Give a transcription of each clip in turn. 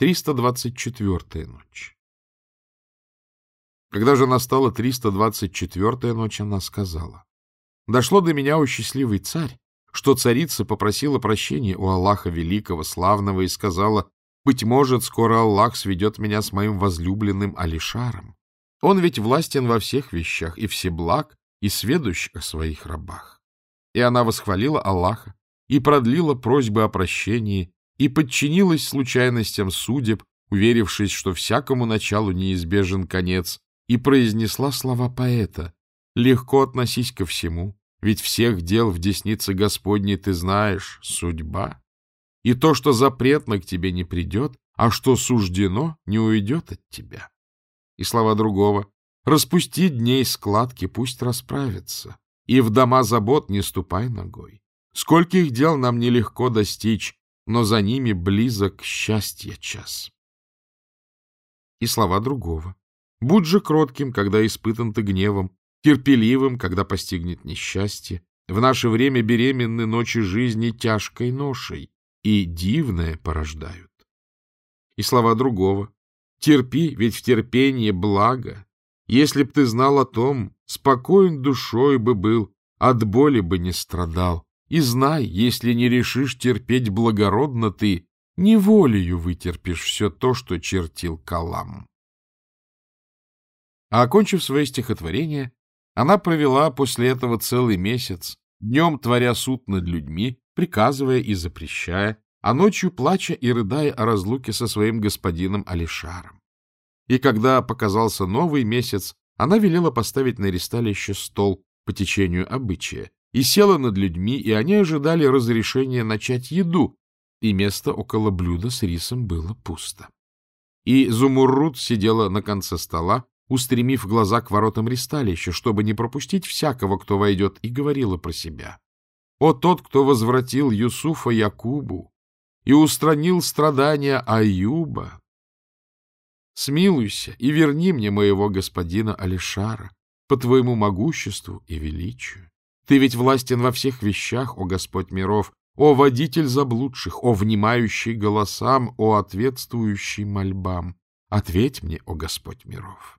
324-я ночь. Когда же настала 324-я ночь, она сказала, «Дошло до меня, о счастливый царь, что царица попросила прощения у Аллаха Великого, Славного, и сказала, «Быть может, скоро Аллах сведет меня с моим возлюбленным Алишаром. Он ведь властен во всех вещах, и всеблаг, и сведущ о своих рабах». И она восхвалила Аллаха, и продлила просьбы о прощении, и подчинилась случайностям судеб, уверившись, что всякому началу неизбежен конец, и произнесла слова поэта «Легко относись ко всему, ведь всех дел в деснице Господней ты знаешь, судьба. И то, что запретно к тебе не придет, а что суждено, не уйдет от тебя». И слова другого «Распусти дней складки, пусть расправятся, и в дома забот не ступай ногой. Скольких дел нам нелегко достичь, но за ними близок счастье час. И слова другого. Будь же кротким, когда испытан ты гневом, терпеливым, когда постигнет несчастье. В наше время беременны ночи жизни тяжкой ношей, и дивное порождают. И слова другого. Терпи, ведь в терпении благо. Если б ты знал о том, спокоен душой бы был, от боли бы не страдал. И знай, если не решишь терпеть благородно ты, неволею вытерпишь все то, что чертил Калам. А окончив свое стихотворение, она провела после этого целый месяц, днем творя суд над людьми, приказывая и запрещая, а ночью плача и рыдая о разлуке со своим господином Алишаром. И когда показался новый месяц, она велела поставить на ресталище стол по течению обычая, и села над людьми, и они ожидали разрешения начать еду, и место около блюда с рисом было пусто. И Зумуррут сидела на конце стола, устремив глаза к воротам ристалища, чтобы не пропустить всякого, кто войдет, и говорила про себя. «О тот, кто возвратил Юсуфа Якубу и устранил страдания Аюба! Смилуйся и верни мне моего господина Алишара по твоему могуществу и величию. Ты ведь властен во всех вещах, о Господь миров, о водитель заблудших, о внимающий голосам, о ответствующий мольбам. Ответь мне, о Господь миров.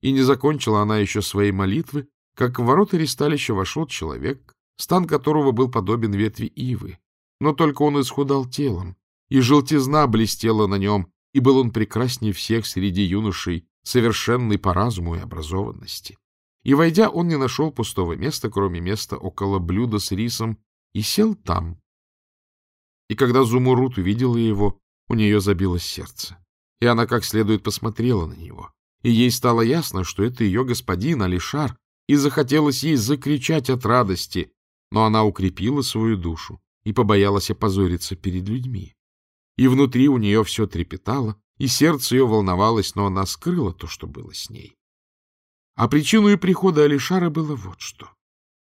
И не закончила она еще своей молитвы, как в ворота ресталища вошел человек, стан которого был подобен ветви ивы. Но только он исхудал телом, и желтизна блестела на нем, и был он прекрасней всех среди юношей, совершенный по разуму и образованности. И, войдя, он не нашел пустого места, кроме места около блюда с рисом, и сел там. И когда Зумурут увидела его, у нее забилось сердце, и она как следует посмотрела на него. И ей стало ясно, что это ее господин Алишар, и захотелось ей закричать от радости, но она укрепила свою душу и побоялась опозориться перед людьми. И внутри у нее все трепетало, и сердце ее волновалось, но она скрыла то, что было с ней. А причиной прихода Алишара было вот что.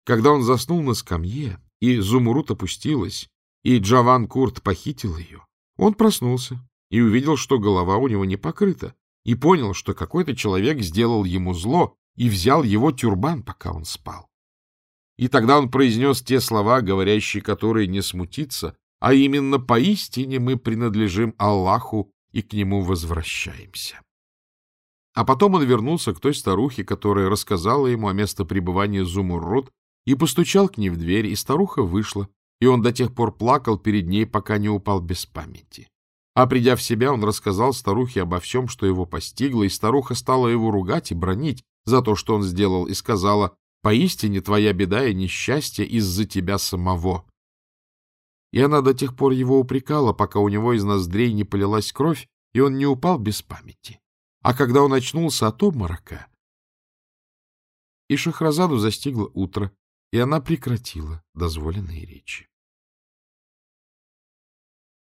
Когда он заснул на скамье, и Зумурут опустилась, и Джаван Курт похитил ее, он проснулся и увидел, что голова у него не покрыта, и понял, что какой-то человек сделал ему зло и взял его тюрбан, пока он спал. И тогда он произнес те слова, говорящие которые не смутиться, а именно «поистине мы принадлежим Аллаху и к Нему возвращаемся». А потом он вернулся к той старухе, которая рассказала ему о месте пребывания Зумуррут, и постучал к ней в дверь, и старуха вышла, и он до тех пор плакал перед ней, пока не упал без памяти. А придя в себя, он рассказал старухе обо всем, что его постигло, и старуха стала его ругать и бронить за то, что он сделал, и сказала, «Поистине твоя беда и несчастье из-за тебя самого». И она до тех пор его упрекала, пока у него из ноздрей не полилась кровь, и он не упал без памяти. А когда он очнулся от обморока, и Шахразаду застигло утро, и она прекратила дозволенные речи.